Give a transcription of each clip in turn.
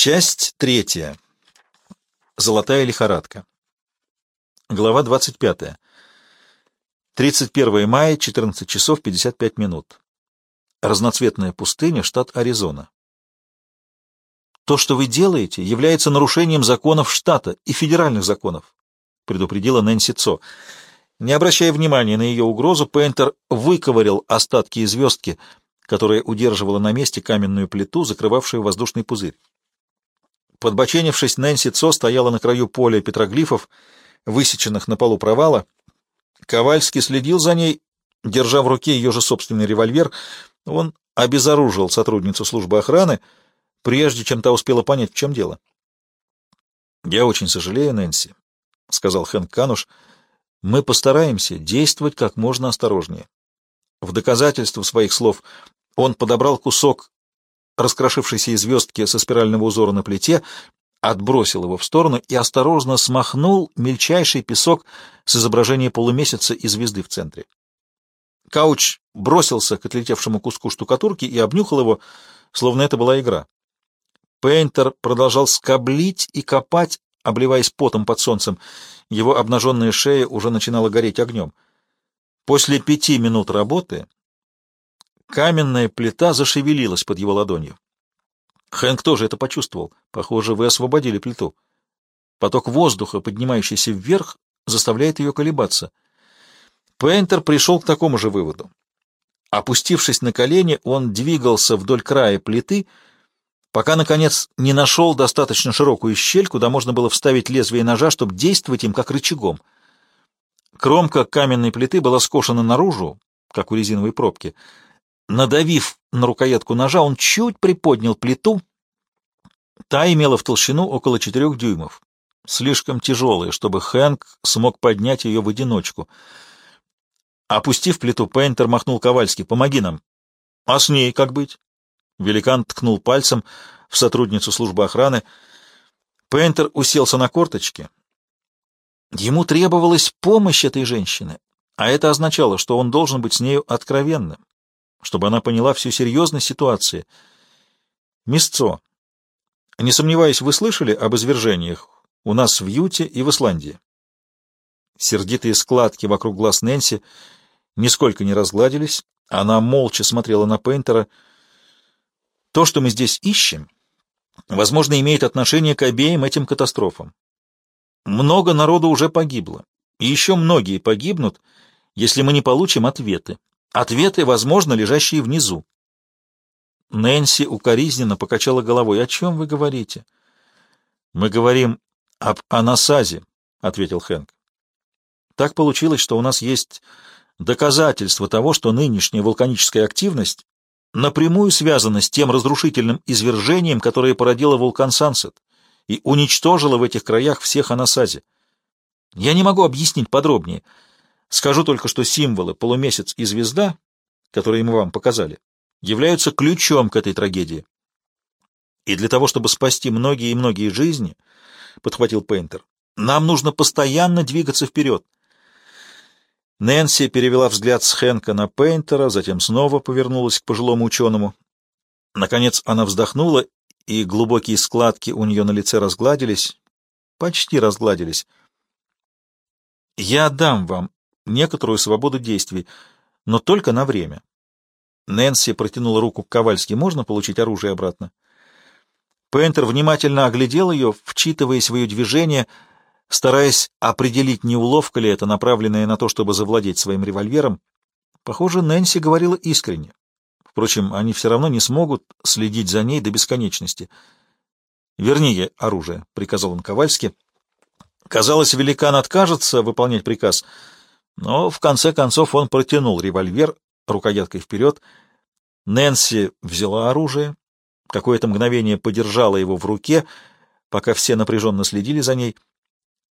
Часть третья. Золотая лихорадка. Глава 25. 31 мая, 14 часов 55 минут. Разноцветная пустыня, штат Аризона. То, что вы делаете, является нарушением законов штата и федеральных законов, предупредила Нэнси Цо. Не обращая внимания на ее угрозу, Пейнтер выковырял остатки звездки, которая удерживала на месте каменную плиту, закрывавшую воздушный пузырь. Подбоченившись, Нэнси Цо стояла на краю поля петроглифов, высеченных на полу провала. Ковальский следил за ней, держа в руке ее же собственный револьвер. Он обезоружил сотрудницу службы охраны, прежде чем та успела понять, в чем дело. «Я очень сожалею, Нэнси», — сказал Хэнк Кануш. «Мы постараемся действовать как можно осторожнее». В доказательство своих слов он подобрал кусок раскрошившейся звездки со спирального узора на плите, отбросил его в сторону и осторожно смахнул мельчайший песок с изображения полумесяца и звезды в центре. Кауч бросился к отлетевшему куску штукатурки и обнюхал его, словно это была игра. Пейнтер продолжал скоблить и копать, обливаясь потом под солнцем. Его обнаженная шея уже начинала гореть огнем. После пяти минут работы Каменная плита зашевелилась под его ладонью. Хэнк тоже это почувствовал. Похоже, вы освободили плиту. Поток воздуха, поднимающийся вверх, заставляет ее колебаться. Пейнтер пришел к такому же выводу. Опустившись на колени, он двигался вдоль края плиты, пока, наконец, не нашел достаточно широкую щель, куда можно было вставить лезвие ножа, чтобы действовать им как рычагом. Кромка каменной плиты была скошена наружу, как у резиновой пробки — Надавив на рукоятку ножа, он чуть приподнял плиту. Та имела в толщину около четырех дюймов. Слишком тяжелая, чтобы Хэнк смог поднять ее в одиночку. Опустив плиту, Пейнтер махнул Ковальски. «Помоги нам». «А с ней как быть?» Великан ткнул пальцем в сотрудницу службы охраны. Пейнтер уселся на корточки. Ему требовалась помощь этой женщины, а это означало, что он должен быть с нею откровенным чтобы она поняла всю серьезность ситуации. Мясцо. Не сомневаюсь, вы слышали об извержениях у нас в Юте и в Исландии? Сердитые складки вокруг глаз Нэнси нисколько не разгладились. Она молча смотрела на Пейнтера. То, что мы здесь ищем, возможно, имеет отношение к обеим этим катастрофам. Много народу уже погибло, и еще многие погибнут, если мы не получим ответы. Ответы, возможно, лежащие внизу. Нэнси укоризненно покачала головой. «О чем вы говорите?» «Мы говорим об анасазе», — ответил Хэнк. «Так получилось, что у нас есть доказательства того, что нынешняя вулканическая активность напрямую связана с тем разрушительным извержением, которое породило вулкан Сансет и уничтожило в этих краях всех анасази. Я не могу объяснить подробнее». Скажу только, что символы полумесяц и звезда, которые мы вам показали, являются ключом к этой трагедии. И для того, чтобы спасти многие и многие жизни, — подхватил Пейнтер, — нам нужно постоянно двигаться вперед. Нэнси перевела взгляд с Хэнка на Пейнтера, затем снова повернулась к пожилому ученому. Наконец она вздохнула, и глубокие складки у нее на лице разгладились, почти разгладились. «Я дам вам некоторую свободу действий, но только на время. Нэнси протянула руку к Ковальски. «Можно получить оружие обратно?» Пейнтер внимательно оглядел ее, вчитывая в ее движение, стараясь определить, не уловка ли это, направленная на то, чтобы завладеть своим револьвером. Похоже, Нэнси говорила искренне. Впрочем, они все равно не смогут следить за ней до бесконечности. «Верни ей оружие», — приказал он Ковальски. Казалось, великан откажется выполнять приказ — но в конце концов он протянул револьвер рукояткой вперед. Нэнси взяла оружие, какое-то мгновение подержала его в руке, пока все напряженно следили за ней,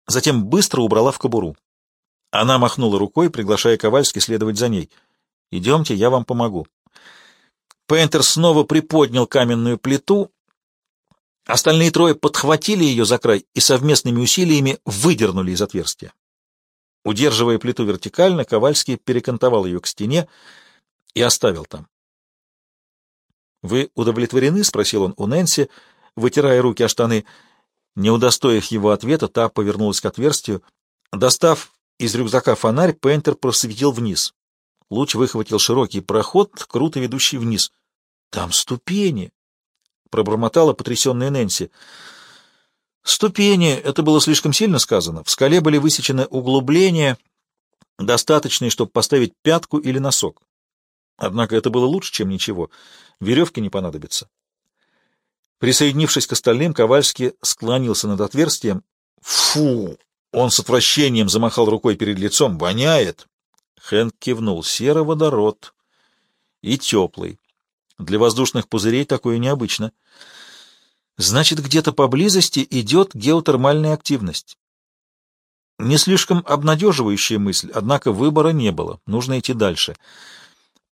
затем быстро убрала в кобуру. Она махнула рукой, приглашая Ковальски следовать за ней. «Идемте, я вам помогу». Пейнтер снова приподнял каменную плиту. Остальные трое подхватили ее за край и совместными усилиями выдернули из отверстия. Удерживая плиту вертикально, Ковальский перекантовал ее к стене и оставил там. «Вы удовлетворены?» — спросил он у Нэнси, вытирая руки о штаны. Не удостоив его ответа, та повернулась к отверстию. Достав из рюкзака фонарь, Пейнтер просветил вниз. Луч выхватил широкий проход, круто ведущий вниз. «Там ступени!» — пробормотала потрясенная Нэнси. «Ступени» — это было слишком сильно сказано. В скале были высечены углубления, достаточные, чтобы поставить пятку или носок. Однако это было лучше, чем ничего. Веревки не понадобится. Присоединившись к остальным, Ковальский склонился над отверстием. «Фу!» Он с отвращением замахал рукой перед лицом. «Воняет!» Хэнк кивнул. «Сероводород. И теплый. Для воздушных пузырей такое необычно. Значит, где-то поблизости идет геотермальная активность. Не слишком обнадеживающая мысль, однако выбора не было. Нужно идти дальше.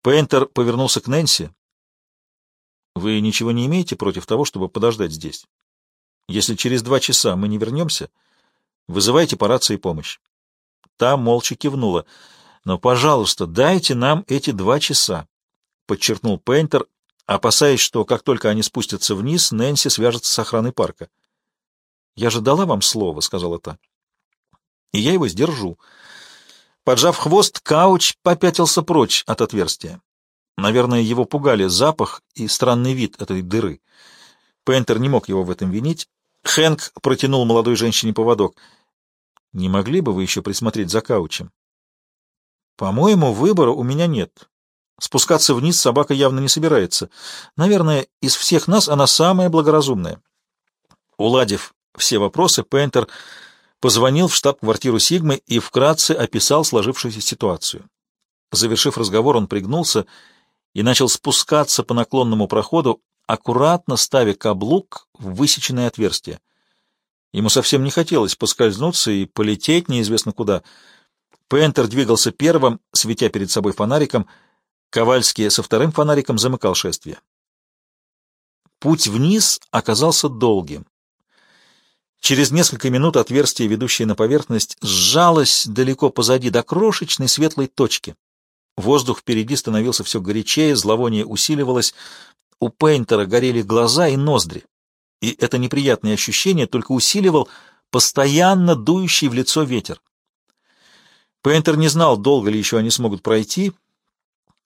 Пейнтер повернулся к Нэнси. «Вы ничего не имеете против того, чтобы подождать здесь? Если через два часа мы не вернемся, вызывайте по рации помощь». Та молча кивнула. «Но, пожалуйста, дайте нам эти два часа», — подчеркнул Пейнтер, опасаясь, что как только они спустятся вниз, Нэнси свяжется с охраной парка. «Я же дала вам слово», — сказала та. «И я его сдержу». Поджав хвост, Кауч попятился прочь от отверстия. Наверное, его пугали запах и странный вид этой дыры. Пейнтер не мог его в этом винить. Хэнк протянул молодой женщине поводок. «Не могли бы вы еще присмотреть за Каучем?» «По-моему, выбора у меня нет. Спускаться вниз собака явно не собирается. Наверное, из всех нас она самая благоразумная». Уладив все вопросы, Пейнтер позвонил в штаб-квартиру Сигмы и вкратце описал сложившуюся ситуацию. Завершив разговор, он пригнулся и начал спускаться по наклонному проходу, аккуратно ставя каблук в высеченное отверстие. Ему совсем не хотелось поскользнуться и полететь неизвестно куда. Пентер двигался первым, светя перед собой фонариком. Ковальский со вторым фонариком замыкал шествие. Путь вниз оказался долгим. Через несколько минут отверстие, ведущее на поверхность, сжалось далеко позади до крошечной светлой точки. Воздух впереди становился все горячее, зловоние усиливалось. У Пейнтера горели глаза и ноздри. И это неприятное ощущение только усиливал постоянно дующий в лицо ветер. Пейнтер не знал, долго ли еще они смогут пройти,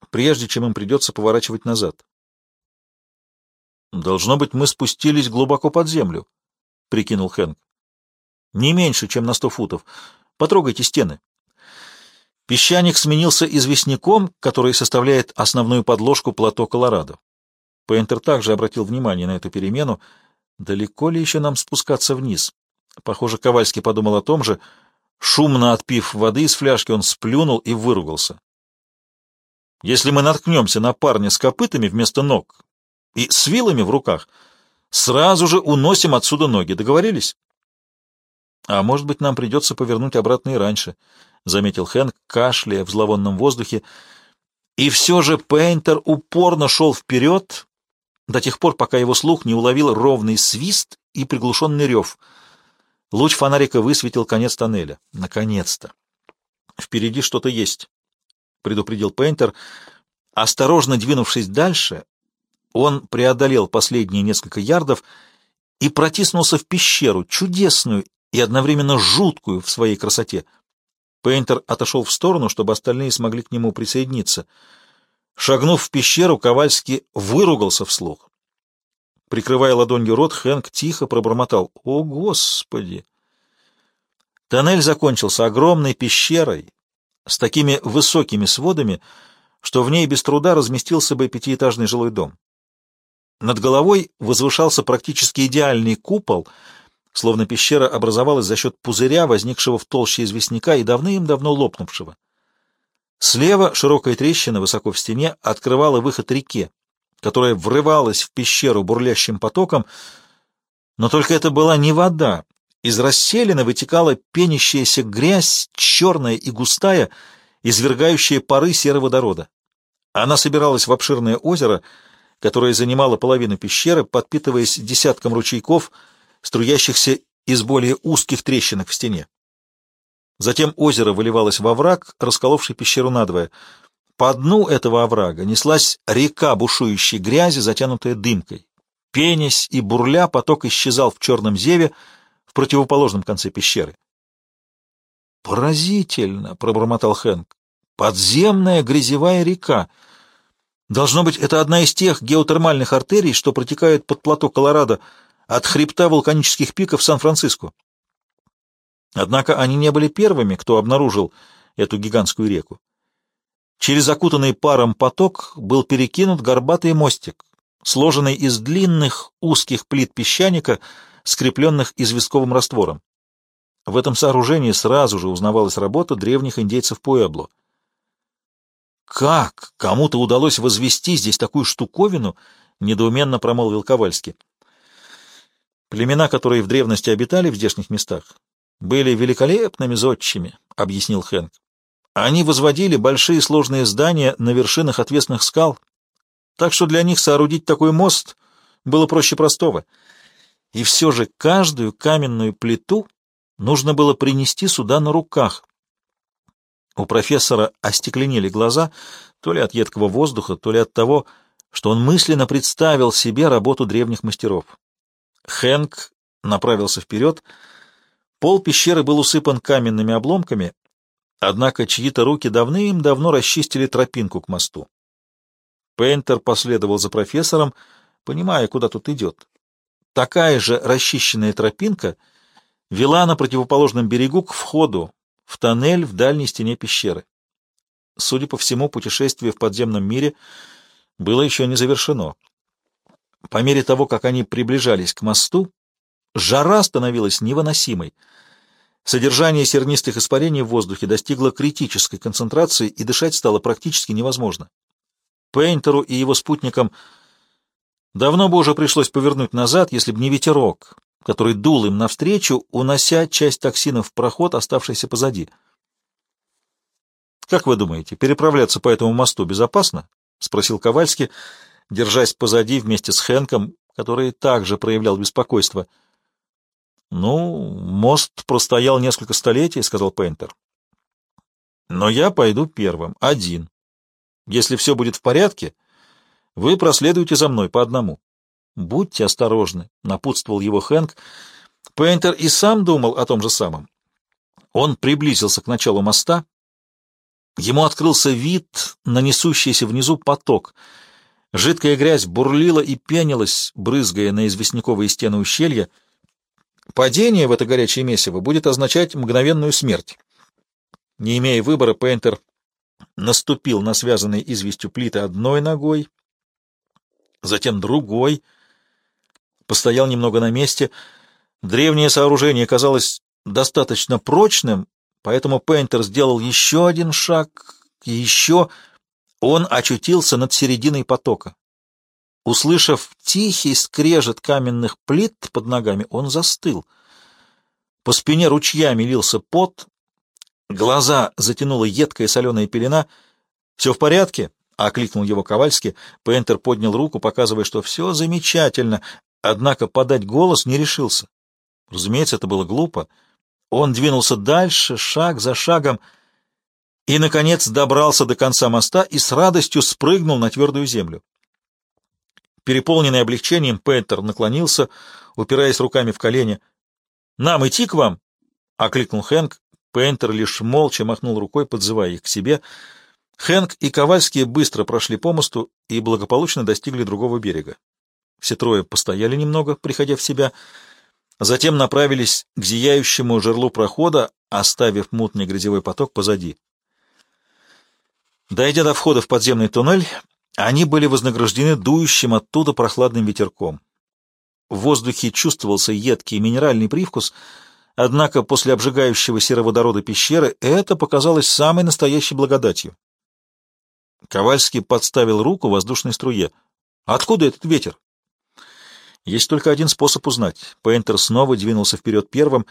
прежде чем им придется поворачивать назад. «Должно быть, мы спустились глубоко под землю», — прикинул Хэнк. «Не меньше, чем на сто футов. Потрогайте стены». Песчаник сменился известняком, который составляет основную подложку плато Колорадо. Пейнтер также обратил внимание на эту перемену. Далеко ли еще нам спускаться вниз? Похоже, Ковальский подумал о том же. Шумно отпив воды из фляжки, он сплюнул и выругался. Если мы наткнемся на парня с копытами вместо ног и с вилами в руках, сразу же уносим отсюда ноги. Договорились? А может быть, нам придется повернуть обратно и раньше. — заметил Хэнк, кашляя в зловонном воздухе. И все же Пейнтер упорно шел вперед до тех пор, пока его слух не уловил ровный свист и приглушенный рев. Луч фонарика высветил конец тоннеля. Наконец-то! Впереди что-то есть, — предупредил Пейнтер. Осторожно двинувшись дальше, он преодолел последние несколько ярдов и протиснулся в пещеру, чудесную и одновременно жуткую в своей красоте — Пейнтер отошел в сторону, чтобы остальные смогли к нему присоединиться. Шагнув в пещеру, Ковальский выругался вслух. Прикрывая ладонью рот, Хэнк тихо пробормотал «О, Господи!». Тоннель закончился огромной пещерой с такими высокими сводами, что в ней без труда разместился бы пятиэтажный жилой дом. Над головой возвышался практически идеальный купол — словно пещера образовалась за счет пузыря, возникшего в толще известняка и давным-давно лопнувшего. Слева широкая трещина высоко в стене открывала выход реке, которая врывалась в пещеру бурлящим потоком, но только это была не вода. Из расселины вытекала пенящаяся грязь, черная и густая, извергающая пары сероводорода. Она собиралась в обширное озеро, которое занимало половину пещеры, подпитываясь десятком ручейков — струящихся из более узких трещинок в стене. Затем озеро выливалось во враг, расколовший пещеру надвое. По дну этого оврага неслась река бушующей грязи, затянутая дымкой. Пенясь и бурля, поток исчезал в черном зеве противоположном конце пещеры. «Поразительно!» — пробормотал Хэнк. «Подземная грязевая река. Должно быть, это одна из тех геотермальных артерий, что протекают под плато Колорадо от хребта вулканических пиков Сан-Франциско. Однако они не были первыми, кто обнаружил эту гигантскую реку. Через окутанный паром поток был перекинут горбатый мостик, сложенный из длинных узких плит песчаника, скрепленных известковым раствором. В этом сооружении сразу же узнавалась работа древних индейцев Пуэбло. «Как кому-то удалось возвести здесь такую штуковину?» — недоуменно промолвил Ковальский. «Племена, которые в древности обитали в здешних местах, были великолепными зодчими», — объяснил Хэнк. «Они возводили большие сложные здания на вершинах отвесных скал, так что для них соорудить такой мост было проще простого. И все же каждую каменную плиту нужно было принести сюда на руках. У профессора остекленели глаза, то ли от едкого воздуха, то ли от того, что он мысленно представил себе работу древних мастеров. Хэнк направился вперед. Пол пещеры был усыпан каменными обломками, однако чьи-то руки давным-давно расчистили тропинку к мосту. Пейнтер последовал за профессором, понимая, куда тут идет. Такая же расчищенная тропинка вела на противоположном берегу к входу, в тоннель в дальней стене пещеры. Судя по всему, путешествие в подземном мире было еще не завершено. По мере того, как они приближались к мосту, жара становилась невыносимой. Содержание сернистых испарений в воздухе достигло критической концентрации, и дышать стало практически невозможно. Пейнтеру и его спутникам давно бы уже пришлось повернуть назад, если бы не ветерок, который дул им навстречу, унося часть токсинов в проход, оставшийся позади. «Как вы думаете, переправляться по этому мосту безопасно?» — спросил Ковальский, держась позади вместе с Хэнком, который также проявлял беспокойство. «Ну, мост простоял несколько столетий», — сказал Пейнтер. «Но я пойду первым, один. Если все будет в порядке, вы проследуете за мной по одному». «Будьте осторожны», — напутствовал его Хэнк. Пейнтер и сам думал о том же самом. Он приблизился к началу моста. Ему открылся вид на несущийся внизу поток. Жидкая грязь бурлила и пенилась, брызгая на известняковые стены ущелья. Падение в это горячее месиво будет означать мгновенную смерть. Не имея выбора, Пейнтер наступил на связанные известью плиты одной ногой, затем другой — постоял немного на месте. Древнее сооружение казалось достаточно прочным, поэтому Пейнтер сделал еще один шаг, еще он очутился над серединой потока. Услышав тихий скрежет каменных плит под ногами, он застыл. По спине ручьями лился пот, глаза затянула едкая соленая пелена. «Все в порядке?» — окликнул его Ковальский. Пейнтер поднял руку, показывая, что все замечательно. Однако подать голос не решился. Разумеется, это было глупо. Он двинулся дальше, шаг за шагом, и, наконец, добрался до конца моста и с радостью спрыгнул на твердую землю. Переполненный облегчением, Петер наклонился, упираясь руками в колени. «Нам идти к вам?» — окликнул Хэнк. Пейнтер лишь молча махнул рукой, подзывая их к себе. Хэнк и Ковальские быстро прошли по мосту и благополучно достигли другого берега. Все трое постояли немного, приходя в себя, затем направились к зияющему жерлу прохода, оставив мутный грязевой поток позади. Дойдя до входа в подземный туннель, они были вознаграждены дующим оттуда прохладным ветерком. В воздухе чувствовался едкий минеральный привкус, однако после обжигающего сероводорода пещеры это показалось самой настоящей благодатью. Ковальский подставил руку воздушной струе. «Откуда этот ветер?» Есть только один способ узнать. Пейнтер снова двинулся вперед первым.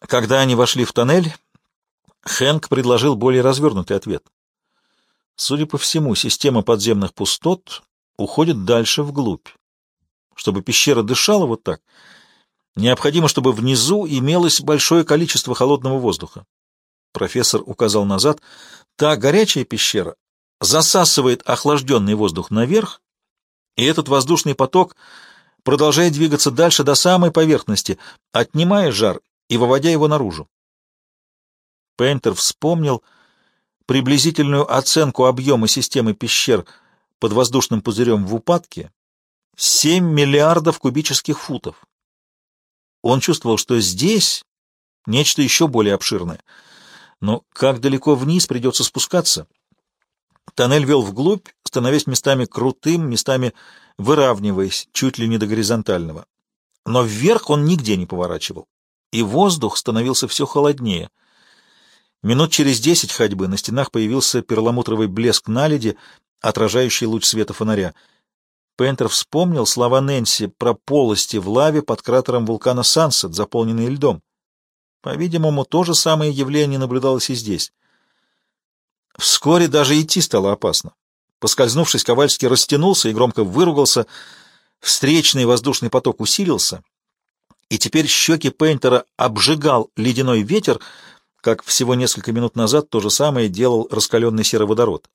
Когда они вошли в тоннель, Хэнк предложил более развернутый ответ. Судя по всему, система подземных пустот уходит дальше вглубь. Чтобы пещера дышала вот так, необходимо, чтобы внизу имелось большое количество холодного воздуха. Профессор указал назад. Та горячая пещера засасывает охлажденный воздух наверх, и этот воздушный поток продолжая двигаться дальше до самой поверхности, отнимая жар и выводя его наружу. Пейнтер вспомнил приблизительную оценку объема системы пещер под воздушным пузырем в упадке — 7 миллиардов кубических футов. Он чувствовал, что здесь нечто еще более обширное. Но как далеко вниз придется спускаться? Тоннель вел вглубь, становясь местами крутым, местами выравниваясь чуть ли не до горизонтального. Но вверх он нигде не поворачивал, и воздух становился все холоднее. Минут через десять ходьбы на стенах появился перламутровый блеск наледи, отражающий луч света фонаря. Пентер вспомнил слова Нэнси про полости в лаве под кратером вулкана Сансет, заполненные льдом. По-видимому, то же самое явление наблюдалось и здесь. Вскоре даже идти стало опасно. Поскользнувшись, Ковальский растянулся и громко выругался. Встречный воздушный поток усилился, и теперь щеки Пейнтера обжигал ледяной ветер, как всего несколько минут назад то же самое делал раскаленный сероводород.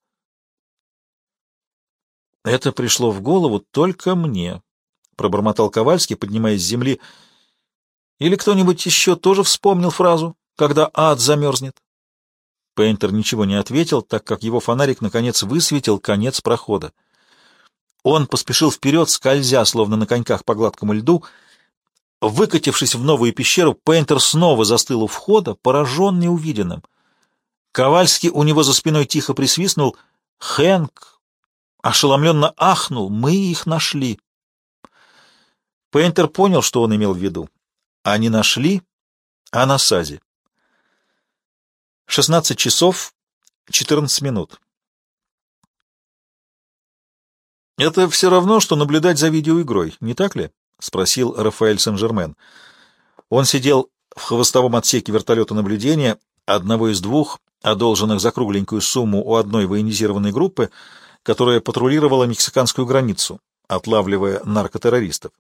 «Это пришло в голову только мне», — пробормотал Ковальский, поднимаясь с земли. «Или кто-нибудь еще тоже вспомнил фразу, когда ад замерзнет?» Пейнтер ничего не ответил, так как его фонарик наконец высветил конец прохода. Он поспешил вперед, скользя, словно на коньках по гладкому льду. Выкатившись в новую пещеру, Пейнтер снова застыл у входа, пораженный увиденным. Ковальский у него за спиной тихо присвистнул. «Хэнк!» Ошеломленно ахнул. «Мы их нашли!» Пейнтер понял, что он имел в виду. Они нашли Анасази. 16 часов 14 минут. «Это все равно, что наблюдать за видеоигрой, не так ли?» — спросил Рафаэль Сен-Жермен. Он сидел в хвостовом отсеке вертолета наблюдения, одного из двух, одолженных за кругленькую сумму у одной военизированной группы, которая патрулировала мексиканскую границу, отлавливая наркотеррористов.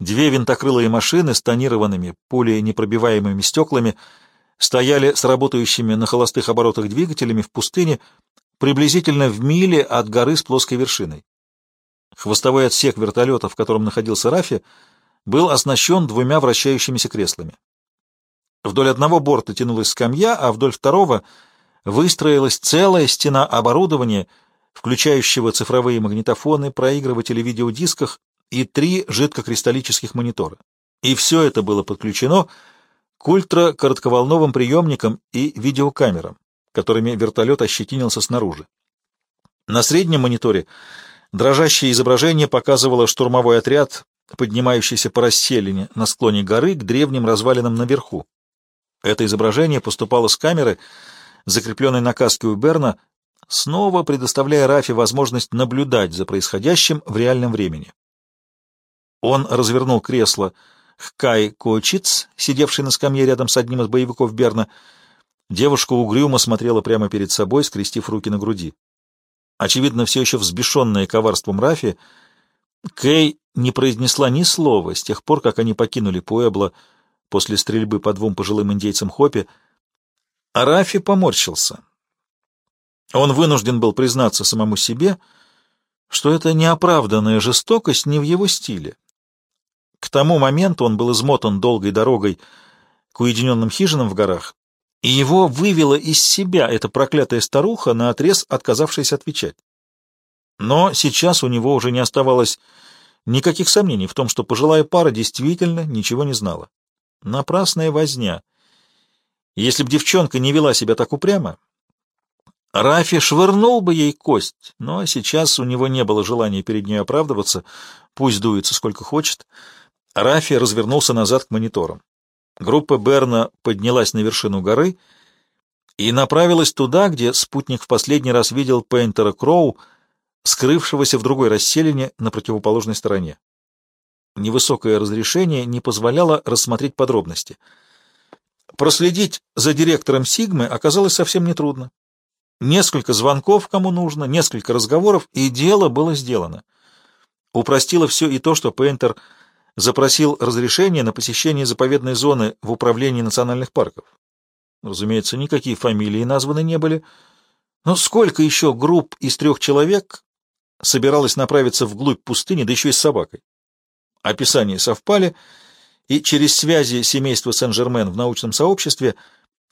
Две винтокрылые машины с тонированными, пуленепробиваемыми стеклами — стояли с работающими на холостых оборотах двигателями в пустыне приблизительно в миле от горы с плоской вершиной. Хвостовой отсек вертолета, в котором находился Рафи, был оснащен двумя вращающимися креслами. Вдоль одного борта тянулась скамья, а вдоль второго выстроилась целая стена оборудования, включающего цифровые магнитофоны, проигрыватели видеодисках и три жидкокристаллических монитора. И все это было подключено к ультракоротковолновым приемникам и видеокамерам, которыми вертолет ощетинился снаружи. На среднем мониторе дрожащее изображение показывало штурмовой отряд, поднимающийся по расселине на склоне горы к древним развалинам наверху. Это изображение поступало с камеры, закрепленной на каске у Берна, снова предоставляя Рафи возможность наблюдать за происходящим в реальном времени. Он развернул кресло, Хкай Кочиц, сидевший на скамье рядом с одним из боевиков Берна. Девушка угрюмо смотрела прямо перед собой, скрестив руки на груди. Очевидно, все еще взбешенная коварством Рафи, Кей не произнесла ни слова с тех пор, как они покинули Пуэбло после стрельбы по двум пожилым индейцам Хопи. А Рафи поморщился. Он вынужден был признаться самому себе, что это неоправданная жестокость не в его стиле. К тому моменту он был измотан долгой дорогой к уединенным хижинам в горах, и его вывела из себя эта проклятая старуха, наотрез отказавшаяся отвечать. Но сейчас у него уже не оставалось никаких сомнений в том, что пожилая пара действительно ничего не знала. Напрасная возня. Если б девчонка не вела себя так упрямо, Рафи швырнул бы ей кость, но сейчас у него не было желания перед ней оправдываться, пусть дуется сколько хочет. Рафи развернулся назад к мониторам. Группа Берна поднялась на вершину горы и направилась туда, где спутник в последний раз видел Пейнтера Кроу, скрывшегося в другой расселине на противоположной стороне. Невысокое разрешение не позволяло рассмотреть подробности. Проследить за директором Сигмы оказалось совсем нетрудно. Несколько звонков, кому нужно, несколько разговоров, и дело было сделано. Упростило все и то, что Пейнтер запросил разрешение на посещение заповедной зоны в Управлении национальных парков. Разумеется, никакие фамилии названы не были. Но сколько еще групп из трех человек собиралось направиться вглубь пустыни, да еще и с собакой? Описания совпали, и через связи семейства Сен-Жермен в научном сообществе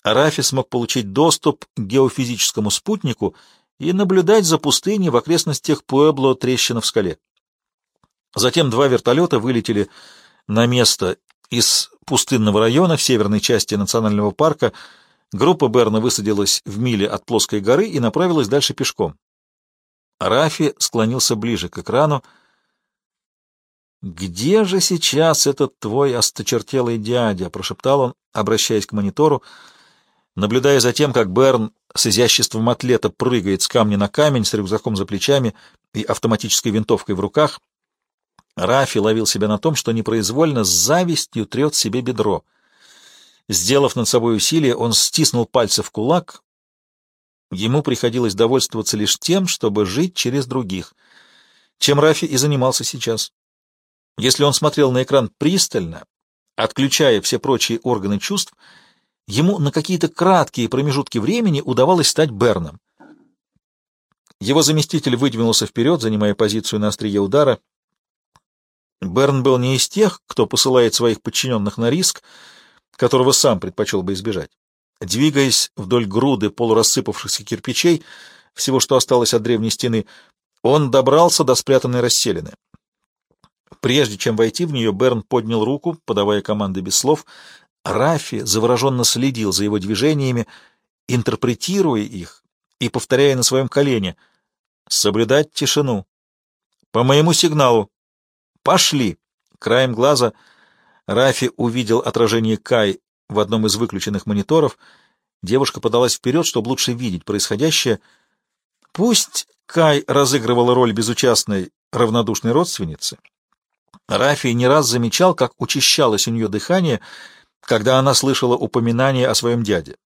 Рафи смог получить доступ к геофизическому спутнику и наблюдать за пустыней в окрестностях Пуэбло трещина в скале. Затем два вертолета вылетели на место из пустынного района в северной части национального парка. Группа Берна высадилась в миле от плоской горы и направилась дальше пешком. Рафи склонился ближе к экрану. «Где же сейчас этот твой осточертелый дядя?» — прошептал он, обращаясь к монитору, наблюдая за тем, как Берн с изяществом атлета прыгает с камня на камень с рюкзаком за плечами и автоматической винтовкой в руках. Рафи ловил себя на том, что непроизвольно с завистью трет себе бедро. Сделав над собой усилие, он стиснул пальцы в кулак. Ему приходилось довольствоваться лишь тем, чтобы жить через других, чем Рафи и занимался сейчас. Если он смотрел на экран пристально, отключая все прочие органы чувств, ему на какие-то краткие промежутки времени удавалось стать Берном. Его заместитель выдвинулся вперед, занимая позицию на острие удара. Берн был не из тех, кто посылает своих подчиненных на риск, которого сам предпочел бы избежать. Двигаясь вдоль груды полурассыпавшихся кирпичей, всего, что осталось от древней стены, он добрался до спрятанной расселины. Прежде чем войти в нее, Берн поднял руку, подавая команды без слов. Рафи завороженно следил за его движениями, интерпретируя их и повторяя на своем колене «Соблюдать тишину». «По моему сигналу». «Пошли!» Краем глаза Рафи увидел отражение Кай в одном из выключенных мониторов. Девушка подалась вперед, чтобы лучше видеть происходящее. Пусть Кай разыгрывала роль безучастной, равнодушной родственницы, Рафи не раз замечал, как учащалось у нее дыхание, когда она слышала упоминание о своем дяде,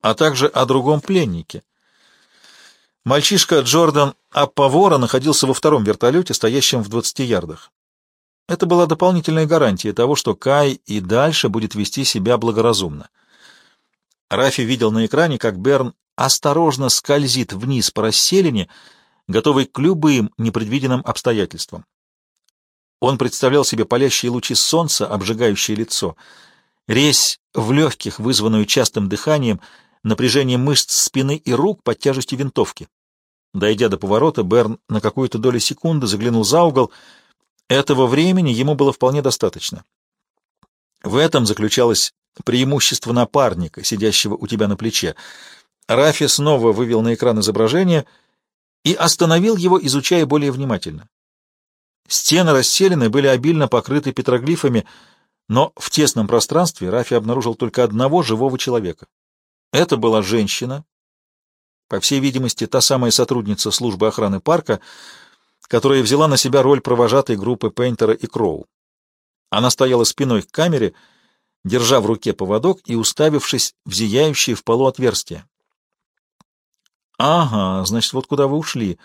а также о другом пленнике. Мальчишка Джордан Аппавора находился во втором вертолете, стоящем в 20 ярдах. Это была дополнительная гарантия того, что Кай и дальше будет вести себя благоразумно. Рафи видел на экране, как Берн осторожно скользит вниз по расселине, готовый к любым непредвиденным обстоятельствам. Он представлял себе палящие лучи солнца, обжигающие лицо, резь в легких, вызванную частым дыханием, напряжение мышц спины и рук под тяжестью винтовки. Дойдя до поворота, Берн на какую-то долю секунды заглянул за угол. Этого времени ему было вполне достаточно. В этом заключалось преимущество напарника, сидящего у тебя на плече. Рафи снова вывел на экран изображение и остановил его, изучая более внимательно. Стены расселены были обильно покрыты петроглифами, но в тесном пространстве Рафи обнаружил только одного живого человека. Это была женщина, по всей видимости, та самая сотрудница службы охраны парка, которая взяла на себя роль провожатой группы Пейнтера и Кроу. Она стояла спиной к камере, держа в руке поводок и уставившись в зияющее в полу отверстие. «Ага, значит, вот куда вы ушли»,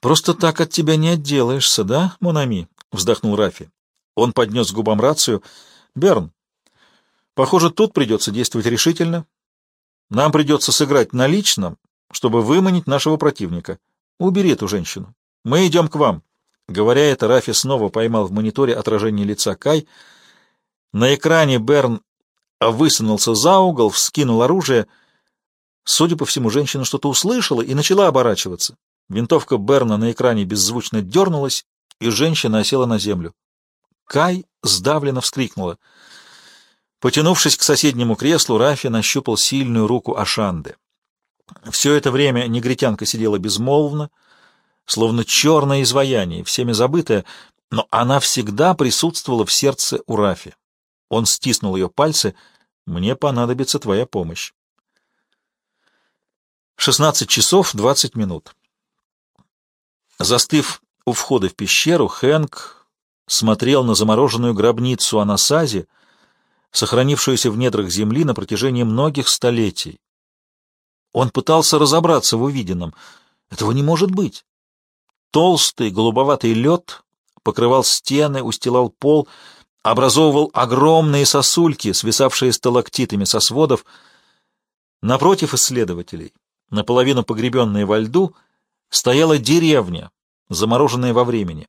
«Просто так от тебя не отделаешься, да, Монами?» — вздохнул Рафи. Он поднес к губам рацию. «Берн, похоже, тут придется действовать решительно. Нам придется сыграть на личном, чтобы выманить нашего противника. Убери эту женщину. Мы идем к вам». Говоря это, Рафи снова поймал в мониторе отражение лица Кай. На экране Берн высунулся за угол, вскинул оружие. Судя по всему, женщина что-то услышала и начала оборачиваться. Винтовка Берна на экране беззвучно дернулась, и женщина осела на землю. Кай сдавленно вскрикнула. Потянувшись к соседнему креслу, Рафи нащупал сильную руку Ашанды. Все это время негритянка сидела безмолвно, словно черное изваяние, всеми забытое, но она всегда присутствовала в сердце у Рафи. Он стиснул ее пальцы. «Мне понадобится твоя помощь». 16 часов 20 минут. Застыв у входа в пещеру, Хэнк смотрел на замороженную гробницу Анасази, сохранившуюся в недрах земли на протяжении многих столетий. Он пытался разобраться в увиденном. Этого не может быть. Толстый голубоватый лед покрывал стены, устилал пол, образовывал огромные сосульки, свисавшие сталактитами со сводов. Напротив исследователей, наполовину погребенные во льду, стояла деревня, замороженная во времени.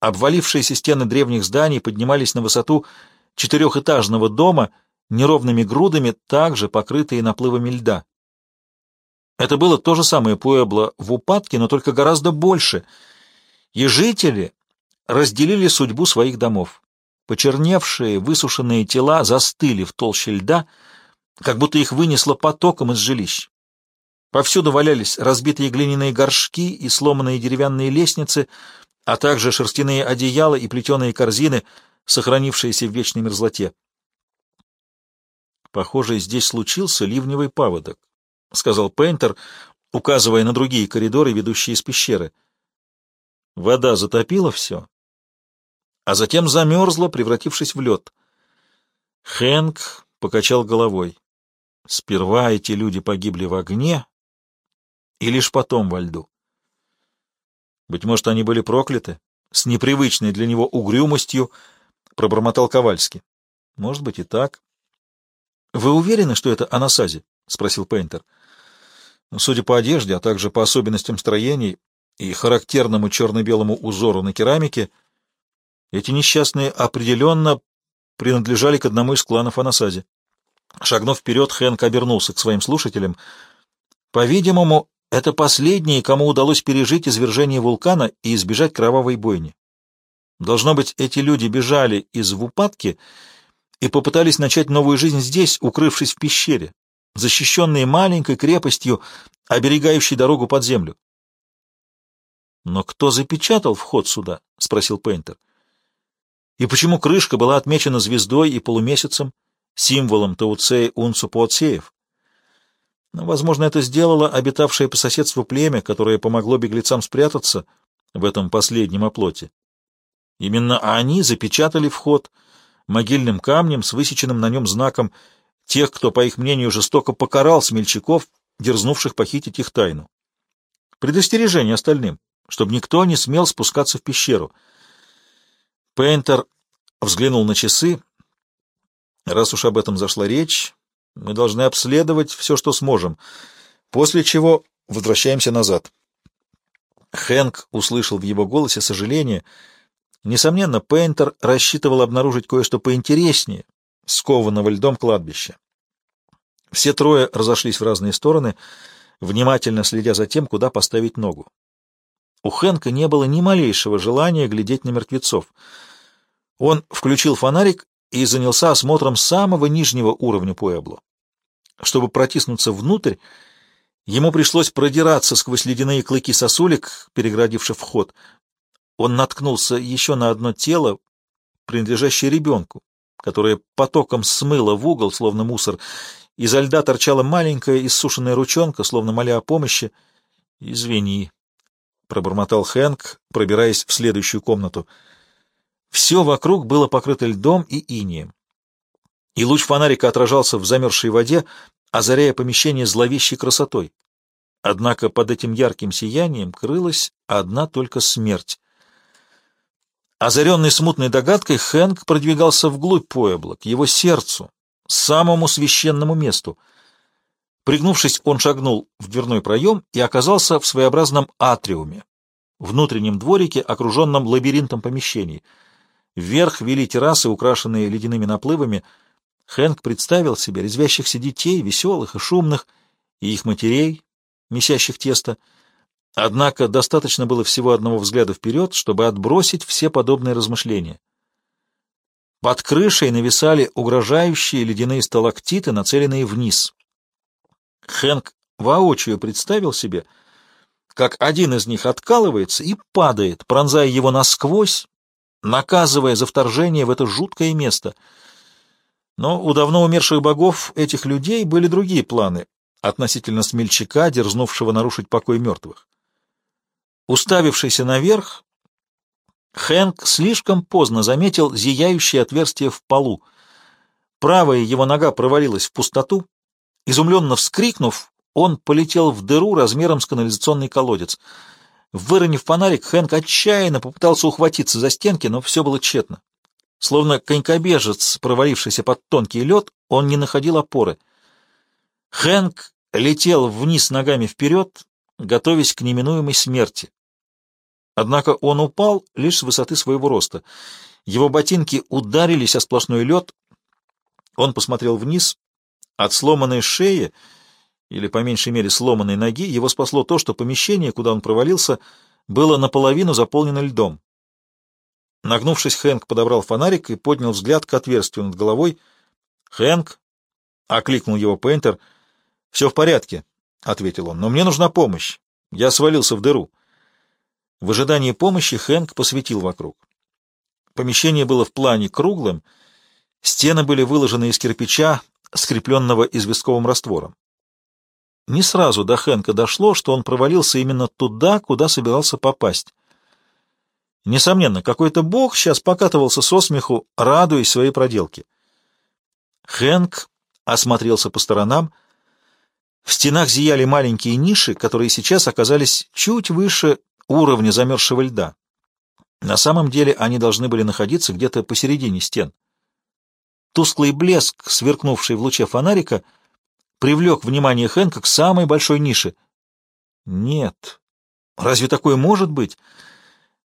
Обвалившиеся стены древних зданий поднимались на высоту четырехэтажного дома неровными грудами, также покрытые наплывами льда. Это было то же самое Пуэбло в упадке, но только гораздо больше, и жители разделили судьбу своих домов. Почерневшие, высушенные тела застыли в толще льда, как будто их вынесло потоком из жилищ. Повсюду валялись разбитые глиняные горшки и сломанные деревянные лестницы, а также шерстяные одеяла и плетеные корзины, сохранившиеся в вечной мерзлоте. «Похоже, здесь случился ливневый паводок», — сказал Пейнтер, указывая на другие коридоры, ведущие из пещеры. Вода затопила все, а затем замерзла, превратившись в лед. Хэнк покачал головой. Сперва эти люди погибли в огне, и лишь потом во льду. Быть может, они были прокляты? С непривычной для него угрюмостью пробормотал Ковальский. Может быть и так. Вы уверены, что это Анасази? спросил Пейнтер. Судя по одежде, а также по особенностям строений и характерному черно-белому узору на керамике, эти несчастные определенно принадлежали к одному из кланов Анасази. Шагнув вперед, Хэнк обернулся к своим слушателям. По-видимому, это последние, кому удалось пережить извержение вулкана и избежать кровавой бойни. Должно быть, эти люди бежали из Вупатки и попытались начать новую жизнь здесь, укрывшись в пещере, защищенные маленькой крепостью, оберегающей дорогу под землю. «Но кто запечатал вход сюда?» — спросил Пейнтер. «И почему крышка была отмечена звездой и полумесяцем, символом Тауцей Унцупуоцеев?» Но, возможно, это сделало обитавшее по соседству племя, которое помогло беглецам спрятаться в этом последнем оплоте. Именно они запечатали вход могильным камнем с высеченным на нем знаком тех, кто, по их мнению, жестоко покарал смельчаков, дерзнувших похитить их тайну. Предостережение остальным, чтобы никто не смел спускаться в пещеру. Пейнтер взглянул на часы. Раз уж об этом зашла речь, мы должны обследовать все, что сможем, после чего возвращаемся назад. Хэнк услышал в его голосе сожаление. Несомненно, Пейнтер рассчитывал обнаружить кое-что поинтереснее скованного льдом кладбища. Все трое разошлись в разные стороны, внимательно следя за тем, куда поставить ногу. У Хэнка не было ни малейшего желания глядеть на мертвецов. Он включил фонарик и занялся осмотром самого нижнего уровня Пуэбло. Чтобы протиснуться внутрь, ему пришлось продираться сквозь ледяные клыки сосулек, переградивших вход. Он наткнулся еще на одно тело, принадлежащее ребенку, которое потоком смыло в угол, словно мусор. Изо льда торчала маленькая иссушенная ручонка, словно моля о помощи. «Извини», — пробормотал Хэнк, пробираясь в следующую комнату. Все вокруг было покрыто льдом и инием. И луч фонарика отражался в замерзшей воде, озаряя помещение зловещей красотой. Однако под этим ярким сиянием крылась одна только смерть. Озаренный смутной догадкой, Хэнк продвигался вглубь Пуэбла, к его сердцу, самому священному месту. Пригнувшись, он шагнул в дверной проем и оказался в своеобразном атриуме, внутреннем дворике, окруженном лабиринтом помещений — Вверх вели террасы, украшенные ледяными наплывами. Хэнк представил себе резвящихся детей, веселых и шумных, и их матерей, месящих тесто. Однако достаточно было всего одного взгляда вперед, чтобы отбросить все подобные размышления. Под крышей нависали угрожающие ледяные сталактиты, нацеленные вниз. Хэнк воочию представил себе, как один из них откалывается и падает, пронзая его насквозь, наказывая за вторжение в это жуткое место. Но у давно умерших богов этих людей были другие планы относительно смельчака, дерзнувшего нарушить покой мертвых. Уставившийся наверх, Хэнк слишком поздно заметил зияющее отверстие в полу. Правая его нога провалилась в пустоту. Изумленно вскрикнув, он полетел в дыру размером с канализационный колодец — Выронив фонарик, Хэнк отчаянно попытался ухватиться за стенки, но все было тщетно. Словно конькобежец, провалившийся под тонкий лед, он не находил опоры. Хэнк летел вниз ногами вперед, готовясь к неминуемой смерти. Однако он упал лишь с высоты своего роста. Его ботинки ударились о сплошной лед. Он посмотрел вниз. От сломанной шеи, или по меньшей мере сломанной ноги, его спасло то, что помещение, куда он провалился, было наполовину заполнено льдом. Нагнувшись, Хэнк подобрал фонарик и поднял взгляд к отверстию над головой. «Хэнк!» — окликнул его Пейнтер. «Все в порядке», — ответил он, — «но мне нужна помощь. Я свалился в дыру». В ожидании помощи Хэнк посветил вокруг. Помещение было в плане круглым, стены были выложены из кирпича, скрепленного известковым раствором. Не сразу до Хэнка дошло, что он провалился именно туда, куда собирался попасть. Несомненно, какой-то бог сейчас покатывался со смеху, радуясь своей проделке. Хэнк осмотрелся по сторонам. В стенах зияли маленькие ниши, которые сейчас оказались чуть выше уровня замерзшего льда. На самом деле они должны были находиться где-то посередине стен. Тусклый блеск, сверкнувший в луче фонарика, привлек внимание Хэнка к самой большой нише. Нет. Разве такое может быть?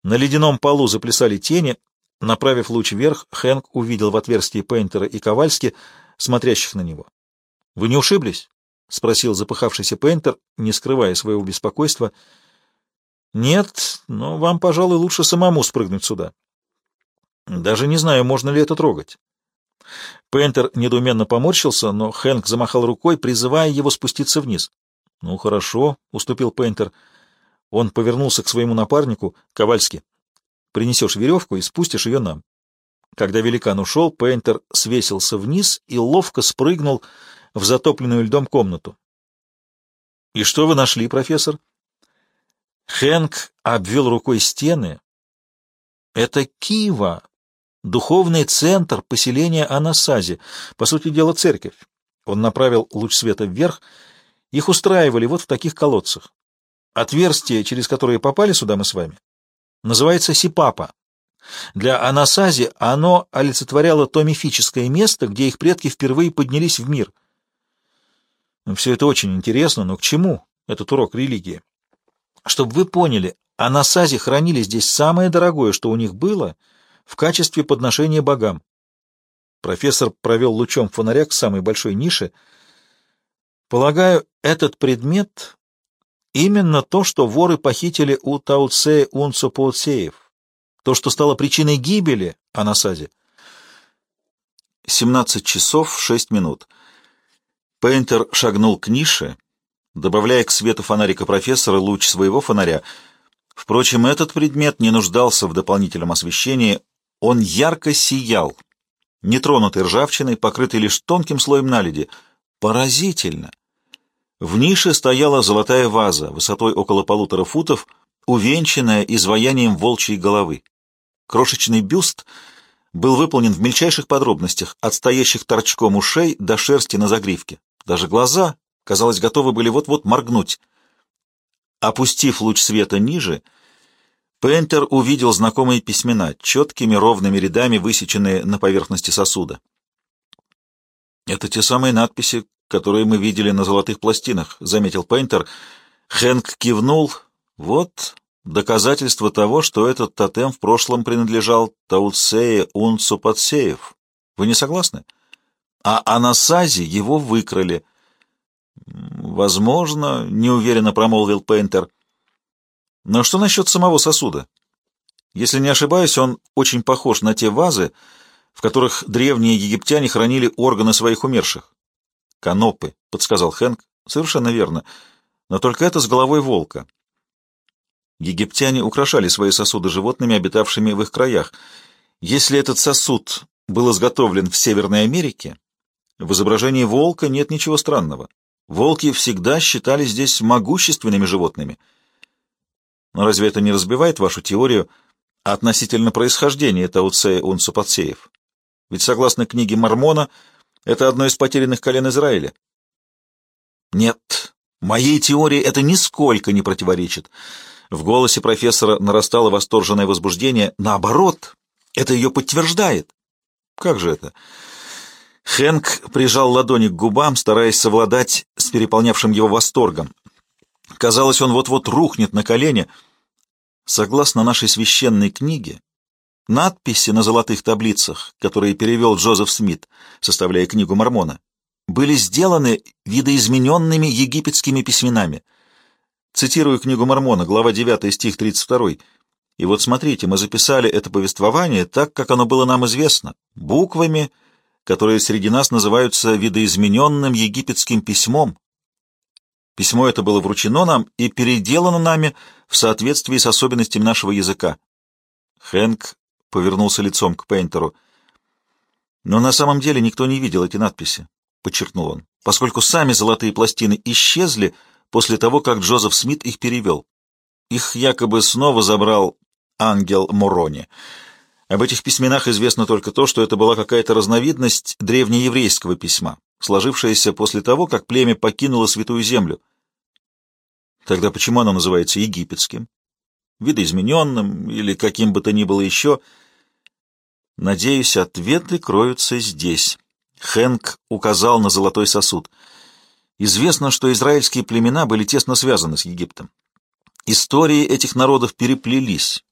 На ледяном полу заплясали тени. Направив луч вверх, Хэнк увидел в отверстии Пейнтера и Ковальски, смотрящих на него. — Вы не ушиблись? — спросил запыхавшийся Пейнтер, не скрывая своего беспокойства — «Нет, но вам, пожалуй, лучше самому спрыгнуть сюда. Даже не знаю, можно ли это трогать». Пентер недоуменно поморщился, но Хэнк замахал рукой, призывая его спуститься вниз. «Ну, хорошо», — уступил Пентер. Он повернулся к своему напарнику, Ковальски. «Принесешь веревку и спустишь ее нам». Когда великан ушел, Пейнтер свесился вниз и ловко спрыгнул в затопленную льдом комнату. «И что вы нашли, профессор?» Хэнк обвел рукой стены. Это Кива, духовный центр поселения Анасази, по сути дела церковь. Он направил луч света вверх. Их устраивали вот в таких колодцах. Отверстие, через которое попали сюда мы с вами, называется Сипапа. Для Анасази оно олицетворяло то мифическое место, где их предки впервые поднялись в мир. Все это очень интересно, но к чему этот урок религии? Чтобы вы поняли, анасази хранили здесь самое дорогое, что у них было, в качестве подношения богам. Профессор провел лучом фонаря к самой большой нише. Полагаю, этот предмет — именно то, что воры похитили у Тауцея Унцопоуцеев, то, что стало причиной гибели Анасази. 17 часов 6 минут. Пейнтер шагнул к нише — добавляя к свету фонарика профессора луч своего фонаря. Впрочем, этот предмет не нуждался в дополнительном освещении, он ярко сиял, нетронутый ржавчиной, покрытый лишь тонким слоем наледи. Поразительно! В нише стояла золотая ваза, высотой около полутора футов, увенчанная изваянием волчьей головы. Крошечный бюст был выполнен в мельчайших подробностях, от стоящих торчком ушей до шерсти на загривке. Даже глаза казалось, готовы были вот-вот моргнуть. Опустив луч света ниже, Пентер увидел знакомые письмена, четкими ровными рядами высеченные на поверхности сосуда. «Это те самые надписи, которые мы видели на золотых пластинах», — заметил Пейнтер. Хэнк кивнул. «Вот доказательство того, что этот тотем в прошлом принадлежал Таутсее Унцу Подсеев. Вы не согласны? А Анасази его выкрали. «Возможно», — неуверенно промолвил Пейнтер. «Но что насчет самого сосуда? Если не ошибаюсь, он очень похож на те вазы, в которых древние египтяне хранили органы своих умерших». «Канопы», — подсказал Хэнк. «Совершенно верно. Но только это с головой волка». Египтяне украшали свои сосуды животными, обитавшими в их краях. Если этот сосуд был изготовлен в Северной Америке, в изображении волка нет ничего странного. Волки всегда считались здесь могущественными животными. Но разве это не разбивает вашу теорию относительно происхождения Тауцея Унцупацеев? Ведь, согласно книге Мормона, это одно из потерянных колен Израиля. Нет, моей теории это нисколько не противоречит. В голосе профессора нарастало восторженное возбуждение. Наоборот, это ее подтверждает. Как же это? Хэнк прижал ладони к губам, стараясь совладать с переполнявшим его восторгом. Казалось, он вот-вот рухнет на колени. Согласно нашей священной книге, надписи на золотых таблицах, которые перевел Джозеф Смит, составляя книгу Мормона, были сделаны видоизмененными египетскими письменами. Цитирую книгу Мормона, глава 9, стих 32. И вот смотрите, мы записали это повествование так, как оно было нам известно, буквами, которые среди нас называются видоизмененным египетским письмом. Письмо это было вручено нам и переделано нами в соответствии с особенностями нашего языка. Хэнк повернулся лицом к Пейнтеру. Но на самом деле никто не видел эти надписи, подчеркнул он, поскольку сами золотые пластины исчезли после того, как Джозеф Смит их перевел. Их якобы снова забрал ангел Мурони. Об этих письменах известно только то, что это была какая-то разновидность древнееврейского письма, сложившаяся после того, как племя покинуло Святую Землю. Тогда почему оно называется египетским? Видоизмененным или каким бы то ни было еще? Надеюсь, ответы кроются здесь. Хэнк указал на золотой сосуд. Известно, что израильские племена были тесно связаны с Египтом. Истории этих народов переплелись.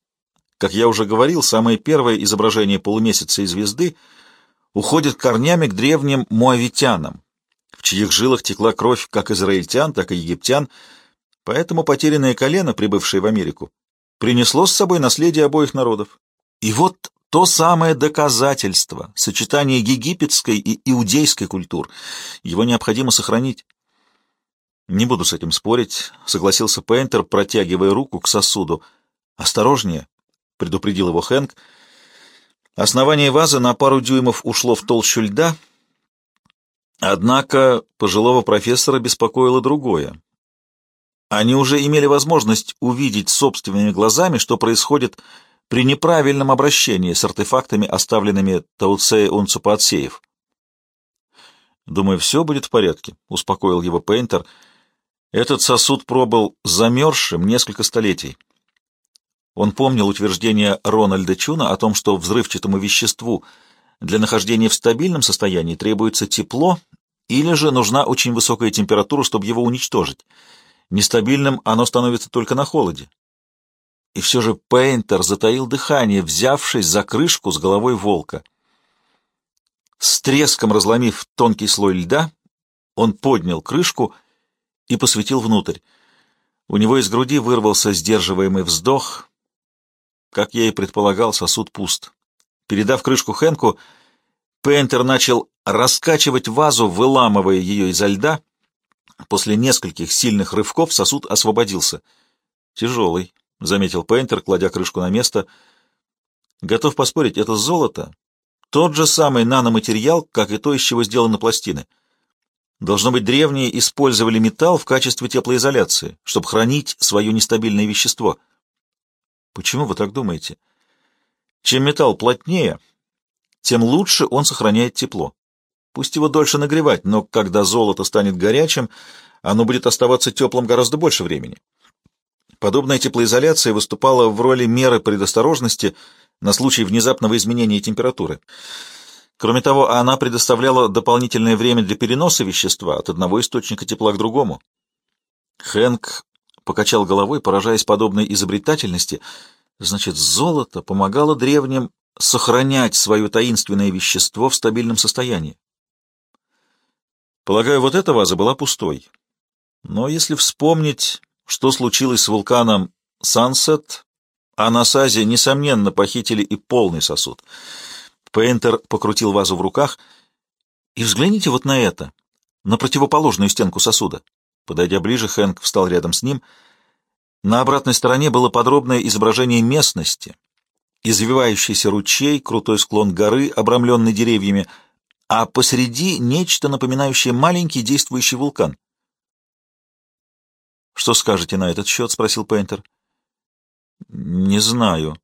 Как я уже говорил, самое первое изображение полумесяца и звезды уходит корнями к древним муавитянам, в чьих жилах текла кровь как израильтян, так и египтян, поэтому потерянное колено, прибывшее в Америку, принесло с собой наследие обоих народов. И вот то самое доказательство, сочетание египетской и иудейской культур. Его необходимо сохранить. «Не буду с этим спорить», — согласился Пейнтер, протягивая руку к сосуду. «Осторожнее», — предупредил его Хэнк. Основание вазы на пару дюймов ушло в толщу льда, однако пожилого профессора беспокоило другое. Они уже имели возможность увидеть собственными глазами, что происходит при неправильном обращении с артефактами, оставленными Тауцея Унцупаотсеев. «Думаю, все будет в порядке», — успокоил его Пейнтер. «Этот сосуд пробыл замерзшим несколько столетий. Он помнил утверждение Рональда Чуна о том, что взрывчатому веществу для нахождения в стабильном состоянии требуется тепло или же нужна очень высокая температура, чтобы его уничтожить. Нестабильным оно становится только на холоде. И все же Пейнтер затаил дыхание, взявшись за крышку с головой волка. С треском разломив тонкий слой льда, он поднял крышку и посветил внутрь. У него из груди вырвался сдерживаемый вздох, как я и предполагал, сосуд пуст. Передав крышку Хэнку, Пейнтер начал раскачивать вазу, выламывая ее изо льда. После нескольких сильных рывков сосуд освободился. «Тяжелый», — заметил Пейнтер, кладя крышку на место. «Готов поспорить, это золото. Тот же самый наноматериал, как и то, из чего сделаны пластины. Должно быть, древние использовали металл в качестве теплоизоляции, чтобы хранить свое нестабильное вещество». Почему вы так думаете? Чем металл плотнее, тем лучше он сохраняет тепло. Пусть его дольше нагревать, но когда золото станет горячим, оно будет оставаться теплым гораздо больше времени. Подобная теплоизоляция выступала в роли меры предосторожности на случай внезапного изменения температуры. Кроме того, она предоставляла дополнительное время для переноса вещества от одного источника тепла к другому. Хэнк покачал головой, поражаясь подобной изобретательности. Значит, золото помогало древним сохранять свое таинственное вещество в стабильном состоянии. Полагаю, вот эта ваза была пустой. Но если вспомнить, что случилось с вулканом Сансет, а на Сазе, несомненно, похитили и полный сосуд. Пейнтер покрутил вазу в руках. И взгляните вот на это, на противоположную стенку сосуда. Подойдя ближе, Хэнк встал рядом с ним. На обратной стороне было подробное изображение местности. Извивающийся ручей, крутой склон горы, обрамленный деревьями, а посреди нечто напоминающее маленький действующий вулкан. «Что скажете на этот счет?» — спросил Пейнтер. «Не знаю».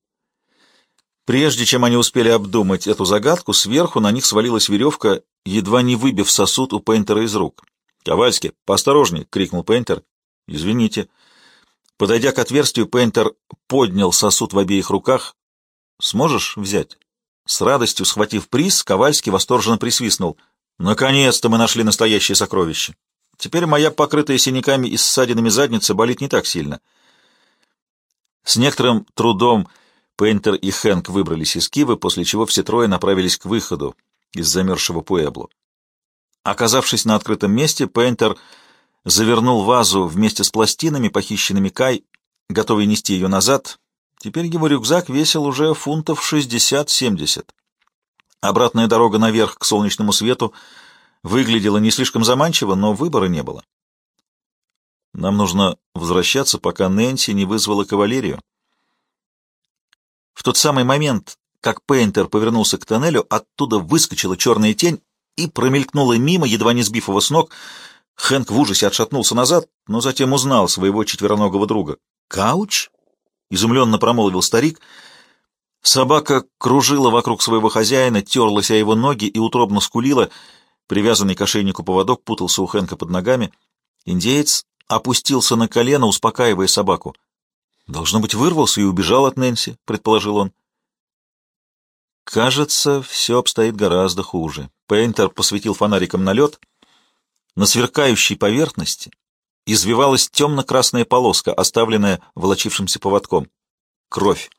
Прежде чем они успели обдумать эту загадку, сверху на них свалилась веревка, едва не выбив сосуд у Пейнтера из рук. «Ковальский, поосторожней!» — крикнул Пейнтер. «Извините». Подойдя к отверстию, Пейнтер поднял сосуд в обеих руках. «Сможешь взять?» С радостью схватив приз, Ковальский восторженно присвистнул. «Наконец-то мы нашли настоящее сокровище! Теперь моя покрытая синяками и ссадинами задница болит не так сильно». С некоторым трудом Пейнтер и Хэнк выбрались из Кивы, после чего все трое направились к выходу из замерзшего Пуэбло. Оказавшись на открытом месте, Пейнтер завернул вазу вместе с пластинами, похищенными Кай, готовый нести ее назад. Теперь его рюкзак весил уже фунтов 60-70. Обратная дорога наверх к солнечному свету выглядела не слишком заманчиво, но выбора не было. Нам нужно возвращаться, пока Нэнси не вызвала кавалерию. В тот самый момент, как Пейнтер повернулся к тоннелю, оттуда выскочила черная тень и промелькнула мимо, едва не сбив его с ног. Хэнк в ужасе отшатнулся назад, но затем узнал своего четвероногого друга. «Кауч?» — изумленно промолвил старик. Собака кружила вокруг своего хозяина, терлась о его ноги и утробно скулила. Привязанный к ошейнику поводок путался у Хэнка под ногами. Индеец опустился на колено, успокаивая собаку. «Должно быть, вырвался и убежал от Нэнси», — предположил он. Кажется, все обстоит гораздо хуже. Пейнтер посветил фонариком на лед. На сверкающей поверхности извивалась темно-красная полоска, оставленная волочившимся поводком. Кровь.